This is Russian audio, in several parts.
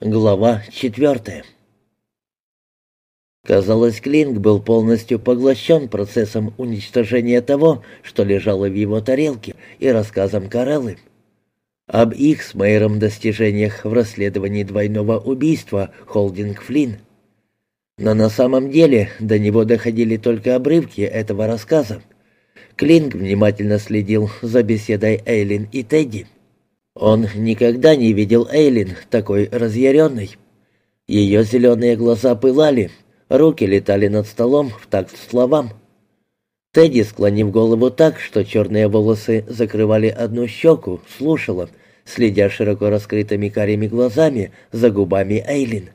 Глава четвертая. Казалось, Клинк был полностью поглощен процессом уничтожения того, что лежало в его тарелке, и рассказом Кареллы. Об их с Мэйром достижениях в расследовании двойного убийства Холдинг Флинн. Но на самом деле до него доходили только обрывки этого рассказа. Клинк внимательно следил за беседой Эйлин и Тедди. Он никогда не видел Эйлин такой разъяренной. Ее зеленые глаза пылали, руки летали над столом в такт словам. Тедди, склонив голову так, что черные волосы закрывали одну щеку, слушала, следя широко раскрытыми карими глазами за губами Эйлин.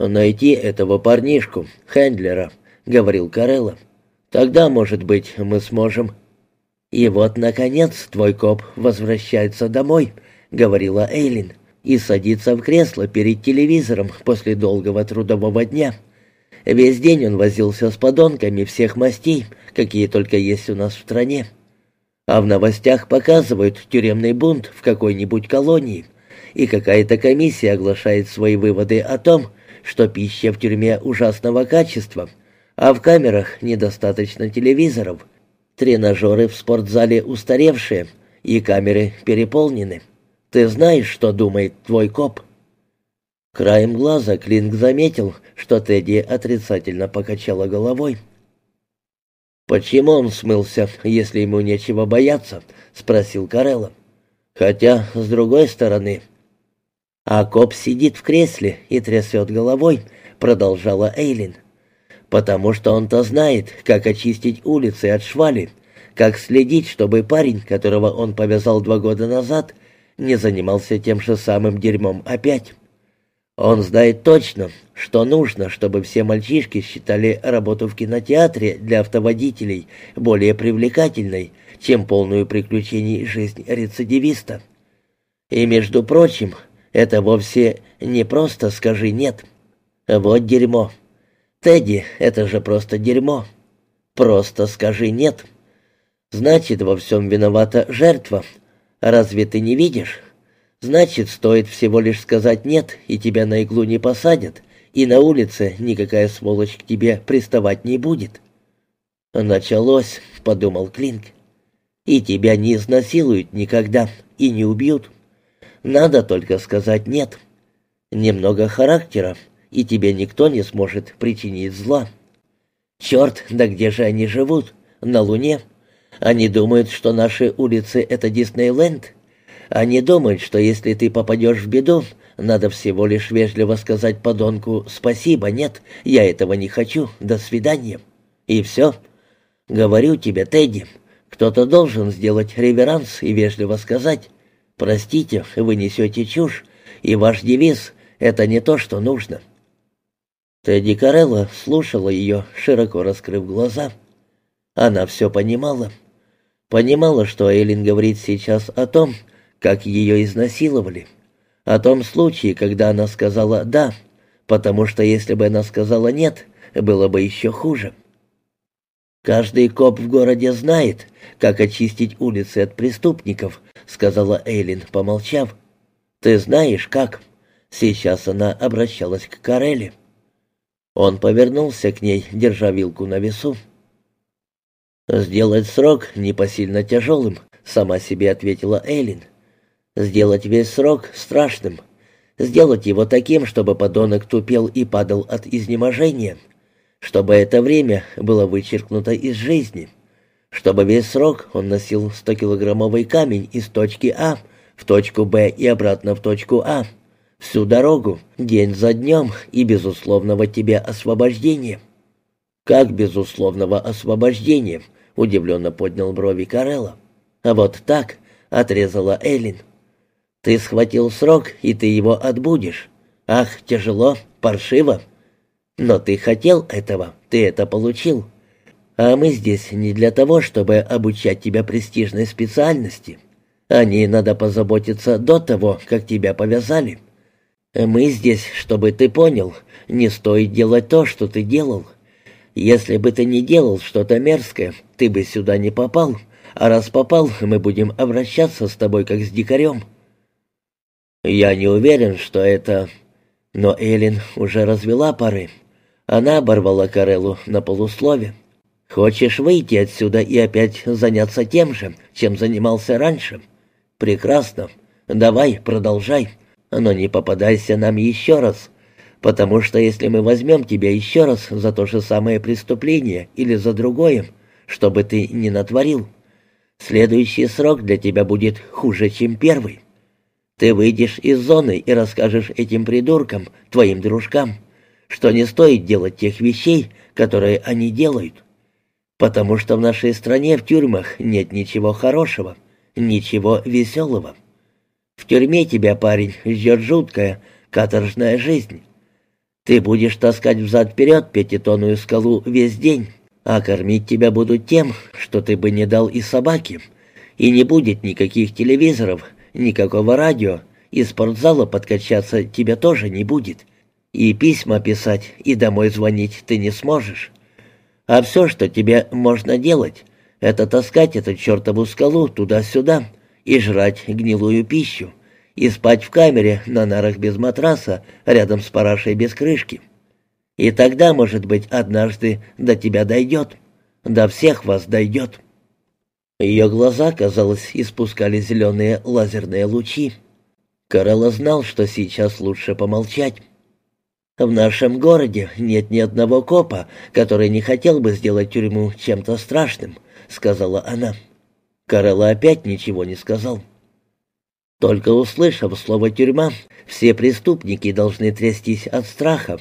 «Найти этого парнишку, Хендлера», — говорил Карелла. «Тогда, может быть, мы сможем...» «И вот, наконец, твой коп возвращается домой», — говорила Эйлин, «и садится в кресло перед телевизором после долгого трудового дня. Весь день он возился с подонками всех мастей, какие только есть у нас в стране. А в новостях показывают тюремный бунт в какой-нибудь колонии, и какая-то комиссия оглашает свои выводы о том, что пища в тюрьме ужасного качества, а в камерах недостаточно телевизоров» Тренажеры в спортзале устаревшие, и камеры переполнены. Ты знаешь, что думает твой коп?» Краем глаза Клинк заметил, что Тедди отрицательно покачала головой. «Почему он смылся, если ему нечего бояться?» — спросил Карелла. «Хотя, с другой стороны...» «А коп сидит в кресле и трясет головой», — продолжала Эйлин потому что он-то знает, как очистить улицы от швали, как следить, чтобы парень, которого он повязал два года назад, не занимался тем же самым дерьмом опять. Он знает точно, что нужно, чтобы все мальчишки считали работу в кинотеатре для автоводителей более привлекательной, чем полную приключений жизнь рецидивиста. И, между прочим, это вовсе не просто «скажи нет». Вот дерьмо. «Тедди, это же просто дерьмо. Просто скажи «нет». Значит, во всем виновата жертва. Разве ты не видишь? Значит, стоит всего лишь сказать «нет», и тебя на иглу не посадят, и на улице никакая сволочь к тебе приставать не будет». «Началось», — подумал Клинк. «И тебя не изнасилуют никогда, и не убьют. Надо только сказать «нет». Немного характера, и тебе никто не сможет причинить зла. Черт, да где же они живут? На Луне? Они думают, что наши улицы — это Диснейленд? Они думают, что если ты попадешь в беду, надо всего лишь вежливо сказать подонку «Спасибо, нет, я этого не хочу, до свидания». И все. Говорю тебе, Тедди, кто-то должен сделать реверанс и вежливо сказать «Простите, вы несете чушь, и ваш девиз — это не то, что нужно». Тедди Карелла слушала ее, широко раскрыв глаза. Она все понимала. Понимала, что Эйлин говорит сейчас о том, как ее изнасиловали. О том случае, когда она сказала «да», потому что если бы она сказала «нет», было бы еще хуже. «Каждый коп в городе знает, как очистить улицы от преступников», — сказала Эйлин, помолчав. «Ты знаешь, как?» Сейчас она обращалась к Карелле. Он повернулся к ней, держа вилку на весу. «Сделать срок непосильно тяжелым», — сама себе ответила Эйлин. «Сделать весь срок страшным. Сделать его таким, чтобы подонок тупел и падал от изнеможения. Чтобы это время было вычеркнуто из жизни. Чтобы весь срок он носил 100-килограммовый камень из точки А в точку Б и обратно в точку А» Всю дорогу, день за днем и безусловного тебе освобождения». «Как безусловного освобождения?» — удивленно поднял брови Карелла. «А вот так», — отрезала Эллин. «Ты схватил срок, и ты его отбудешь. Ах, тяжело, паршиво. Но ты хотел этого, ты это получил. А мы здесь не для того, чтобы обучать тебя престижной специальности. О ней надо позаботиться до того, как тебя повязали. Мы здесь, чтобы ты понял, не стоит делать то, что ты делал. Если бы ты не делал что-то мерзкое, ты бы сюда не попал, а раз попал, мы будем обращаться с тобой как с дикарем». «Я не уверен, что это...» Но Эллен уже развела пары. Она оборвала Кареллу на полуслове. «Хочешь выйти отсюда и опять заняться тем же, чем занимался раньше? Прекрасно. Давай, продолжай. Но не попадайся нам еще раз. Потому что если мы возьмем тебя еще раз за то же самое преступление или за другое, что бы ты ни натворил, следующий срок для тебя будет хуже, чем первый. Ты выйдешь из зоны и расскажешь этим придуркам, твоим дружкам, что не стоит делать тех вещей, которые они делают. Потому что в нашей стране в тюрьмах нет ничего хорошего, ничего веселого. В тюрьме тебя, парень, ждет жуткая, каторжная жизнь. Ты будешь таскать взад-вперед пятитонную скалу весь день, а кормить тебя будут тем, что ты бы не дал и собаке. И не будет никаких телевизоров, никакого радио, и спортзала подкачаться тебя тоже не будет. И письма писать, и домой звонить ты не сможешь. А все, что тебе можно делать, это таскать эту чертову скалу туда-сюда и жрать гнилую пищу, и спать в камере на нарах без матраса, рядом с парашей без крышки. И тогда, может быть, однажды до тебя дойдет, до всех вас дойдет. Ее глаза, казалось, испускали зеленые лазерные лучи. Карелла знал, что сейчас лучше помолчать. «В нашем городе нет ни одного копа, который не хотел бы сделать тюрьму чем-то страшным», — сказала она. Карелла опять ничего не сказал. Только услышав слово «тюрьма», все преступники должны трястись от страха.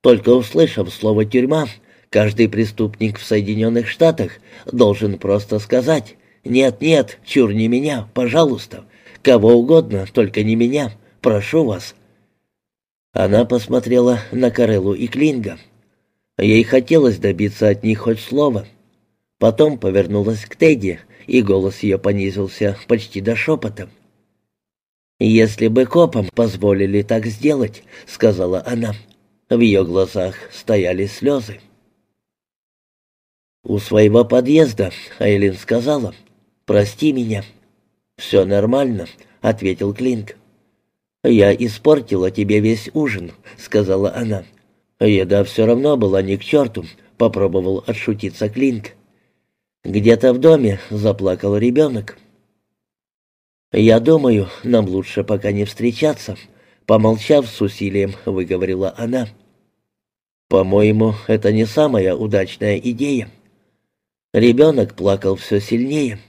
Только услышав слово «тюрьма», Каждый преступник в Соединенных Штатах должен просто сказать «Нет, нет, чур не меня, пожалуйста, кого угодно, только не меня, прошу вас». Она посмотрела на Кареллу и Клинга. Ей хотелось добиться от них хоть слова. Потом повернулась к Тедди, и голос ее понизился почти до шепота. «Если бы копам позволили так сделать», — сказала она. В ее глазах стояли слезы. У своего подъезда Айлин сказала, «Прости меня». «Все нормально», — ответил Клинк. «Я испортила тебе весь ужин», — сказала она. «Еда все равно была ни к черту», — попробовал отшутиться Клинк. Где-то в доме заплакал ребенок. «Я думаю, нам лучше пока не встречаться», — помолчав с усилием, выговорила она. «По-моему, это не самая удачная идея». Ребенок плакал все сильнее.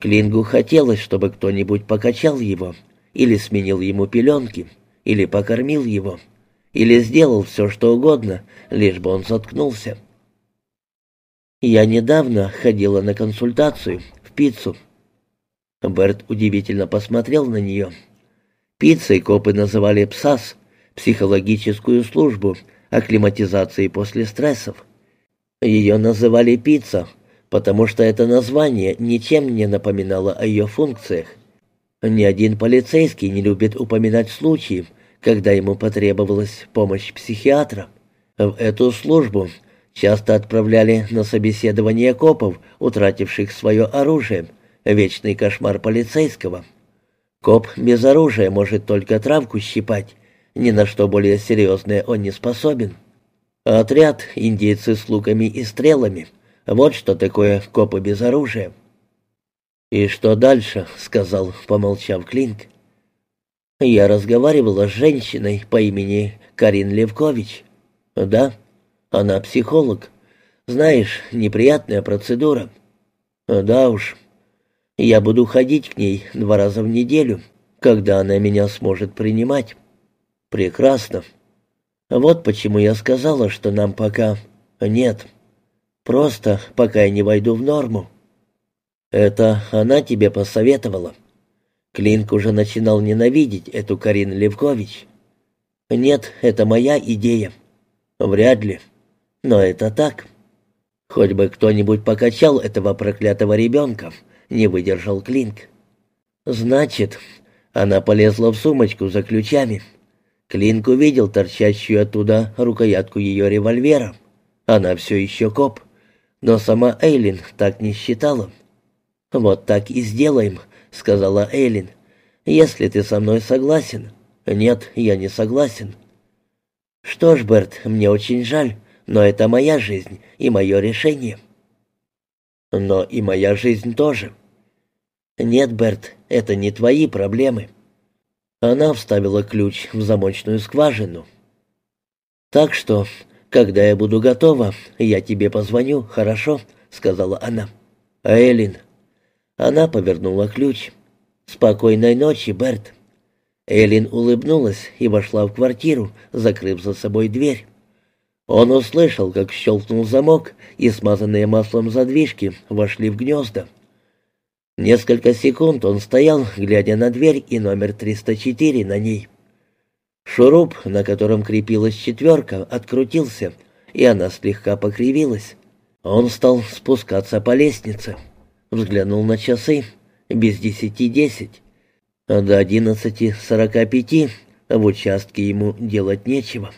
Клингу хотелось, чтобы кто-нибудь покачал его, или сменил ему пеленки, или покормил его, или сделал все, что угодно, лишь бы он заткнулся. «Я недавно ходила на консультацию, в пиццу». Берт удивительно посмотрел на нее. Пиццей копы называли ПСАС, психологическую службу акклиматизации после стрессов. Ее называли «пицца», потому что это название ничем не напоминало о ее функциях. Ни один полицейский не любит упоминать случаи, когда ему потребовалась помощь психиатра. В эту службу часто отправляли на собеседование копов, утративших свое оружие, вечный кошмар полицейского. Коп без оружия может только травку щипать, ни на что более серьезное он не способен. Отряд индейцы с луками и стрелами. Вот что такое копы без оружия. «И что дальше?» — сказал, помолчав Клинк. «Я разговаривала с женщиной по имени Карин Левкович. Да, она психолог. Знаешь, неприятная процедура. Да уж. Я буду ходить к ней два раза в неделю, когда она меня сможет принимать. Прекрасно. Вот почему я сказала, что нам пока... Нет. Просто пока я не войду в норму. Это она тебе посоветовала. Клинк уже начинал ненавидеть эту Карину Левкович. Нет, это моя идея. Вряд ли. Но это так. Хоть бы кто-нибудь покачал этого проклятого ребенка, не выдержал Клинк. Значит, она полезла в сумочку за ключами. Клинк увидел торчащую оттуда рукоятку ее револьвера. Она все еще коп. Но сама Эйлин так не считала. «Вот так и сделаем», — сказала Эйлин. Если ты со мной согласен. Нет, я не согласен. Что ж, Берт, мне очень жаль, но это моя жизнь и мое решение. Но и моя жизнь тоже. Нет, Берт, это не твои проблемы. Она вставила ключ в замочную скважину. Так что, когда я буду готова, я тебе позвоню, хорошо, сказала она. А Элин? Она повернула ключ. Спокойной ночи, Берт. Элин улыбнулась и вошла в квартиру, закрыв за собой дверь. Он услышал, как щелкнул замок, и смазанные маслом задвижки вошли в гнезда. Несколько секунд он стоял, глядя на дверь и номер 304 на ней. Шуруп, на котором крепилась четверка, открутился, и она слегка покривилась. Он стал спускаться по лестнице. Взглянул на часы. Без десяти десять. До одиннадцати сорока пяти в участке ему делать нечего.